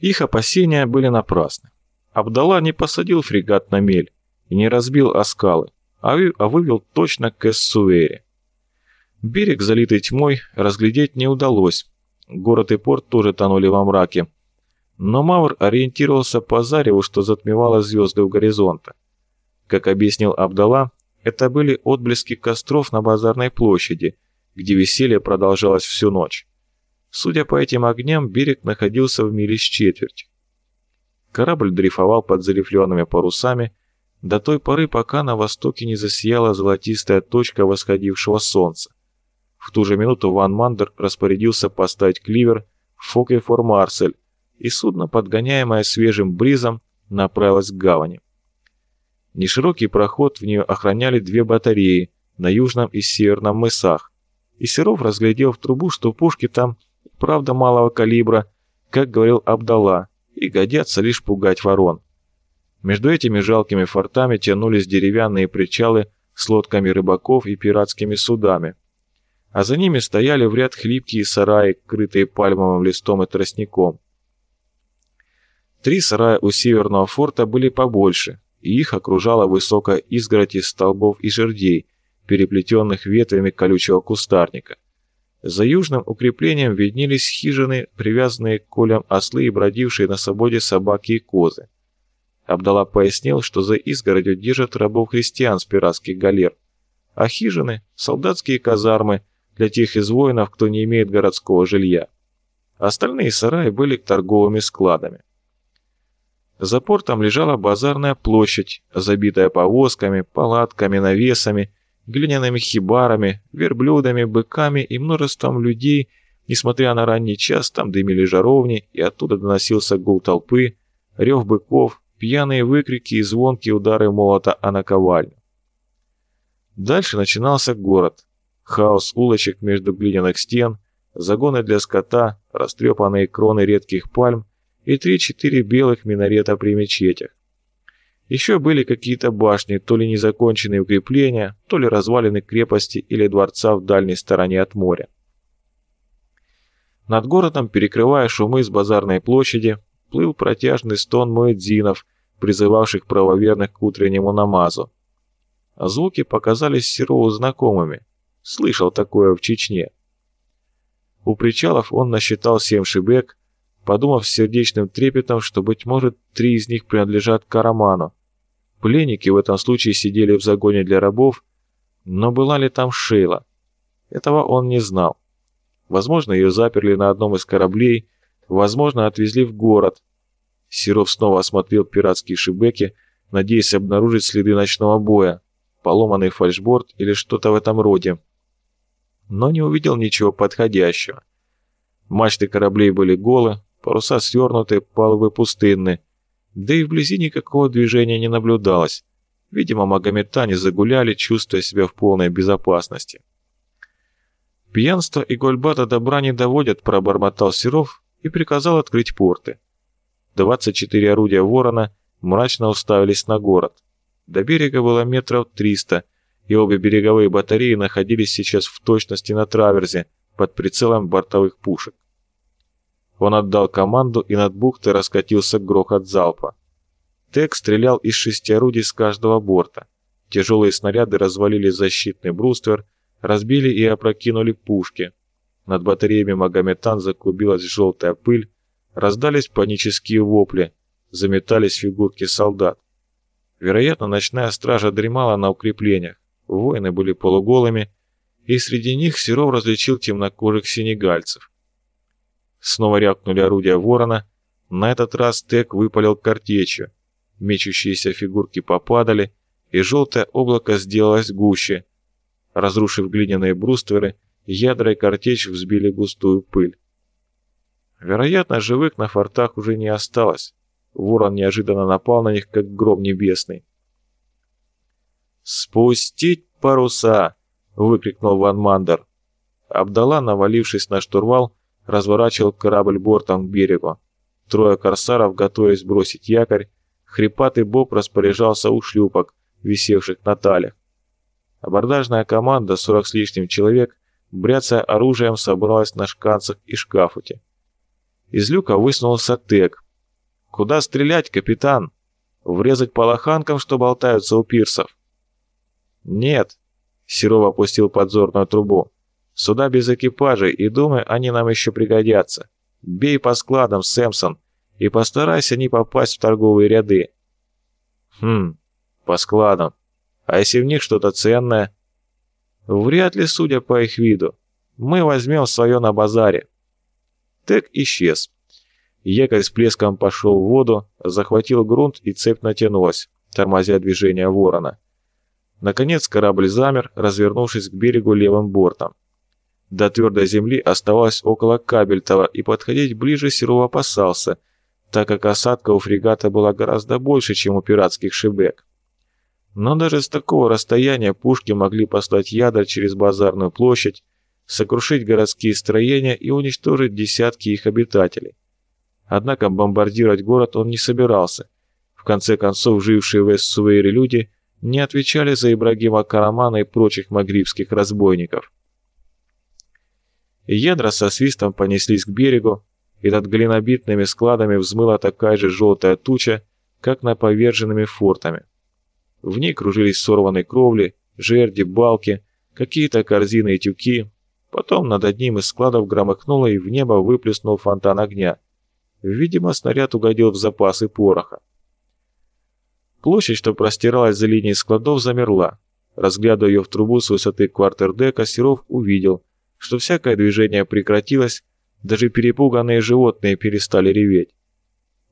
Их опасения были напрасны. Абдалла не посадил фрегат на мель и не разбил оскалы, а, а вывел точно к Эссуэре. Берег, залитый тьмой, разглядеть не удалось. Город и порт тоже тонули во мраке. Но Мавр ориентировался по зареву, что затмевало звезды у горизонта. Как объяснил Абдалла, это были отблески костров на базарной площади, где веселье продолжалось всю ночь. Судя по этим огням, берег находился в миле с четверть. Корабль дрейфовал под зарифленными парусами до той поры, пока на востоке не засияла золотистая точка восходившего солнца. В ту же минуту Ван Мандер распорядился поставить кливер в фоке фор Марсель, и судно, подгоняемое свежим бризом, направилось к гавани. Неширокий проход в нее охраняли две батареи на южном и северном мысах, и Серов разглядел в трубу, что пушки там, правда, малого калибра, как говорил Абдалла, и годятся лишь пугать ворон. Между этими жалкими фортами тянулись деревянные причалы с лодками рыбаков и пиратскими судами, а за ними стояли в ряд хлипкие сараи, крытые пальмовым листом и тростником. Три сарая у северного форта были побольше, и их окружала высокая изгородь из столбов и жердей, переплетенных ветвями колючего кустарника. За южным укреплением виднелись хижины, привязанные к колям ослы и бродившие на свободе собаки и козы. Абдалла пояснил, что за изгородью держат рабов-христиан с пиратских галер, а хижины – солдатские казармы – для тех из воинов, кто не имеет городского жилья. Остальные сараи были торговыми складами. За портом лежала базарная площадь, забитая повозками, палатками, навесами, глиняными хибарами, верблюдами, быками и множеством людей, несмотря на ранний час, там дымили жаровни, и оттуда доносился гул толпы, рев быков, пьяные выкрики и звонкие удары молота о наковальню. Дальше начинался город, Хаос улочек между глиняных стен, загоны для скота, растрепанные кроны редких пальм и три-четыре белых минарета при мечетях. Еще были какие-то башни, то ли незаконченные укрепления, то ли развалины крепости или дворца в дальней стороне от моря. Над городом, перекрывая шумы с базарной площади, плыл протяжный стон муэдзинов, призывавших правоверных к утреннему намазу. А звуки показались Серову знакомыми – Слышал такое в Чечне. У причалов он насчитал семь шибек, подумав с сердечным трепетом, что, быть может, три из них принадлежат Караману. Пленники в этом случае сидели в загоне для рабов, но была ли там Шейла? Этого он не знал. Возможно, ее заперли на одном из кораблей, возможно, отвезли в город. Серов снова осмотрел пиратские шибеки, надеясь обнаружить следы ночного боя, поломанный фальшборд или что-то в этом роде но не увидел ничего подходящего. Мачты кораблей были голы, паруса свернуты, палубы пустынны, да и вблизи никакого движения не наблюдалось. Видимо, магометане загуляли, чувствуя себя в полной безопасности. «Пьянство и гольбата добра не доводят», — пробормотал Серов и приказал открыть порты. 24 орудия «Ворона» мрачно уставились на город. До берега было метров триста, и обе береговые батареи находились сейчас в точности на траверзе, под прицелом бортовых пушек. Он отдал команду, и над бухтой раскатился грохот залпа. Тек стрелял из шести орудий с каждого борта. Тяжелые снаряды развалили защитный бруствер, разбили и опрокинули пушки. Над батареями Магометан заклубилась желтая пыль, раздались панические вопли, заметались фигурки солдат. Вероятно, ночная стража дремала на укреплениях. Воины были полуголыми, и среди них Серов различил темнокожих сенегальцев. Снова рявкнули орудия ворона, на этот раз Тек выпалил картечью. Мечущиеся фигурки попадали, и желтое облако сделалось гуще. Разрушив глиняные брустверы, ядра и картечь взбили густую пыль. Вероятно, живых на фортах уже не осталось. Ворон неожиданно напал на них, как гром небесный. «Спустить паруса!» — выкрикнул Ван Мандер. Абдалла, навалившись на штурвал, разворачивал корабль бортом к берегу. Трое корсаров готовясь бросить якорь, хрипатый Боб распоряжался у шлюпок, висевших на талях. Абордажная команда, сорок с лишним человек, бряцая оружием, собралась на шканцах и шкафуте. Из люка высунулся Тек, Куда стрелять, капитан? Врезать по лоханкам, что болтаются у пирсов?» «Нет», — Серов опустил подзорную трубу. «Сюда без экипажей, и думаю, они нам еще пригодятся. Бей по складам, Сэмсон, и постарайся не попасть в торговые ряды». «Хм, по складам. А если в них что-то ценное?» «Вряд ли, судя по их виду. Мы возьмем свое на базаре». Тек исчез. Якорь с плеском пошел в воду, захватил грунт и цепь натянулась, тормозя движение ворона. Наконец корабль замер, развернувшись к берегу левым бортом. До твердой земли оставалось около Кабельтова, и подходить ближе Серов опасался, так как осадка у фрегата была гораздо больше, чем у пиратских шибек. Но даже с такого расстояния пушки могли послать ядра через базарную площадь, сокрушить городские строения и уничтожить десятки их обитателей. Однако бомбардировать город он не собирался. В конце концов, жившие в Эссуэйре люди не отвечали за Ибрагима Карамана и прочих магрибских разбойников. Ядра со свистом понеслись к берегу, и над глинобитными складами взмыла такая же желтая туча, как на поверженными фортами. В ней кружились сорванные кровли, жерди, балки, какие-то корзины и тюки. Потом над одним из складов громыхнуло и в небо выплеснул фонтан огня. Видимо, снаряд угодил в запасы пороха. Площадь, что простиралась за линией складов, замерла. Разглядывая ее в трубу с высоты квартердека, Серов увидел, что всякое движение прекратилось, даже перепуганные животные перестали реветь.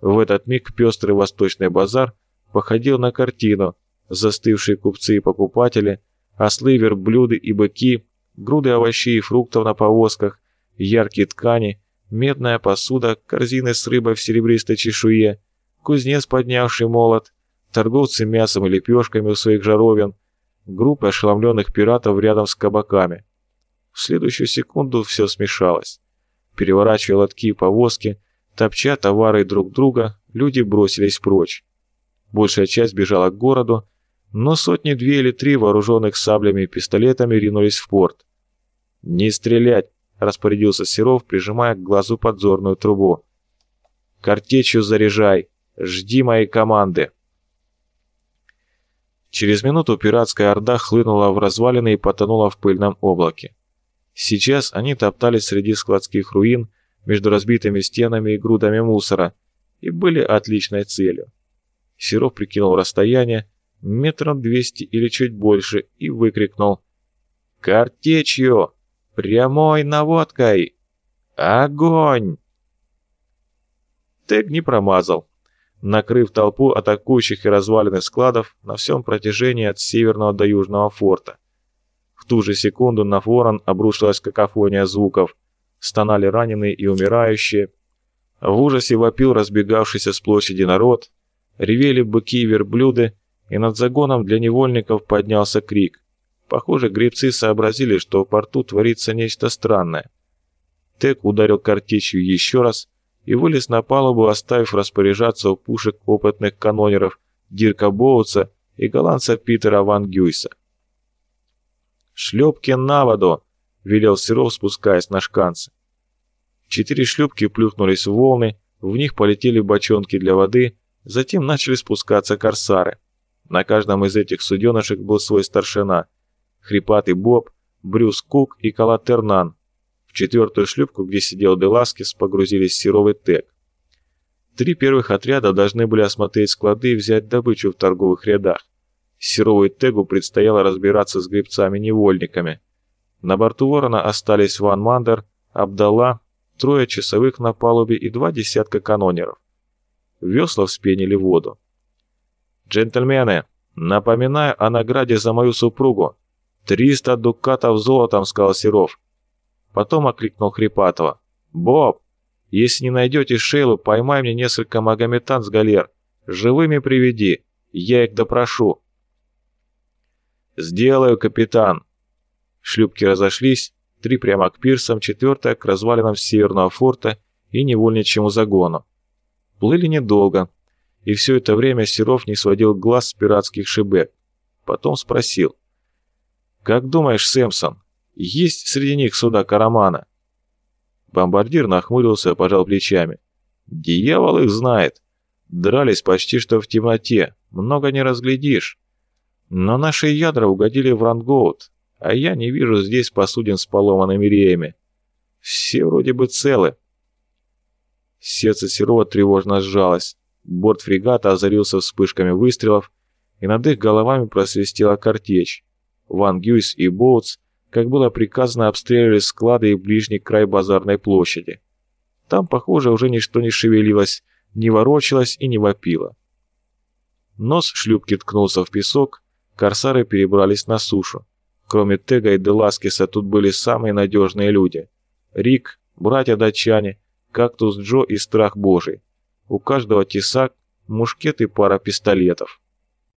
В этот миг пестрый восточный базар походил на картину, застывшие купцы и покупатели, ослы, верблюды и быки, груды овощей и фруктов на повозках, яркие ткани, медная посуда, корзины с рыбой в серебристой чешуе, кузнец, поднявший молот, торговцы мясом и лепешками у своих жаровин, группа ошеломленных пиратов рядом с кабаками. В следующую секунду все смешалось. Переворачивая лотки и повозки, топча товары друг друга, люди бросились прочь. Большая часть бежала к городу, но сотни-две или три вооруженных саблями и пистолетами ринулись в порт. «Не стрелять!» – распорядился Серов, прижимая к глазу подзорную трубу. «Картечью заряжай! Жди моей команды!» Через минуту пиратская орда хлынула в развалины и потонула в пыльном облаке. Сейчас они топтались среди складских руин, между разбитыми стенами и грудами мусора, и были отличной целью. Серов прикинул расстояние, метров двести или чуть больше, и выкрикнул «Картечью! Прямой наводкой! Огонь!» Тег не промазал накрыв толпу атакующих и развалины складов на всем протяжении от северного до южного форта. В ту же секунду на ворон обрушилась какофония звуков. Стонали раненые и умирающие. В ужасе вопил разбегавшийся с площади народ. Ревели быки и верблюды, и над загоном для невольников поднялся крик. Похоже, гребцы сообразили, что в порту творится нечто странное. Тек ударил картечью еще раз, и вылез на палубу, оставив распоряжаться у пушек опытных канонеров Дирка Боутса и голландца Питера Ван Гюйса. «Шлюпки на воду!» — велел Серов, спускаясь на шканцы. Четыре шлюпки плюхнулись в волны, в них полетели бочонки для воды, затем начали спускаться корсары. На каждом из этих суденышек был свой старшина. Хрипатый Боб, Брюс Кук и Калатернан, в четвертую шлюпку, где сидел Деласкис, погрузились Серовый Тек. Три первых отряда должны были осмотреть склады и взять добычу в торговых рядах. Серовой Тегу предстояло разбираться с гребцами-невольниками. На борту Ворона остались Ван Мандер, Абдалла, трое часовых на палубе и два десятка канонеров. Весла вспенили воду. «Джентльмены, напоминаю о награде за мою супругу. Триста дукатов золотом», — сказал Серов. Потом окликнул Хрипатова. «Боб, если не найдете Шейлу, поймай мне несколько магометан с галер. Живыми приведи, я их допрошу». «Сделаю, капитан». Шлюпки разошлись, три прямо к пирсам, четвертая к развалинам северного форта и невольничьему загону. Плыли недолго, и все это время Серов не сводил глаз с пиратских шибек. Потом спросил. «Как думаешь, Сэмсон, есть среди них суда Карамана?» Бомбардир нахмурился, пожал плечами. «Дьявол их знает. Дрались почти что в темноте, много не разглядишь. Но наши ядра угодили в рангоут, а я не вижу здесь посудин с поломанными реями. Все вроде бы целы. Сердце Серова тревожно сжалось. Борт фрегата озарился вспышками выстрелов, и над их головами просвистела картечь. Ван Гюйс и Боутс, как было приказано, обстреливали склады и ближний край базарной площади. Там, похоже, уже ничто не шевелилось, не ворочалось и не вопило. Нос шлюпки ткнулся в песок, корсары перебрались на сушу. Кроме Тега и Деласкиса тут были самые надежные люди. Рик, братья-датчане, Кактус Джо и Страх Божий. У каждого тесак, мушкет и пара пистолетов.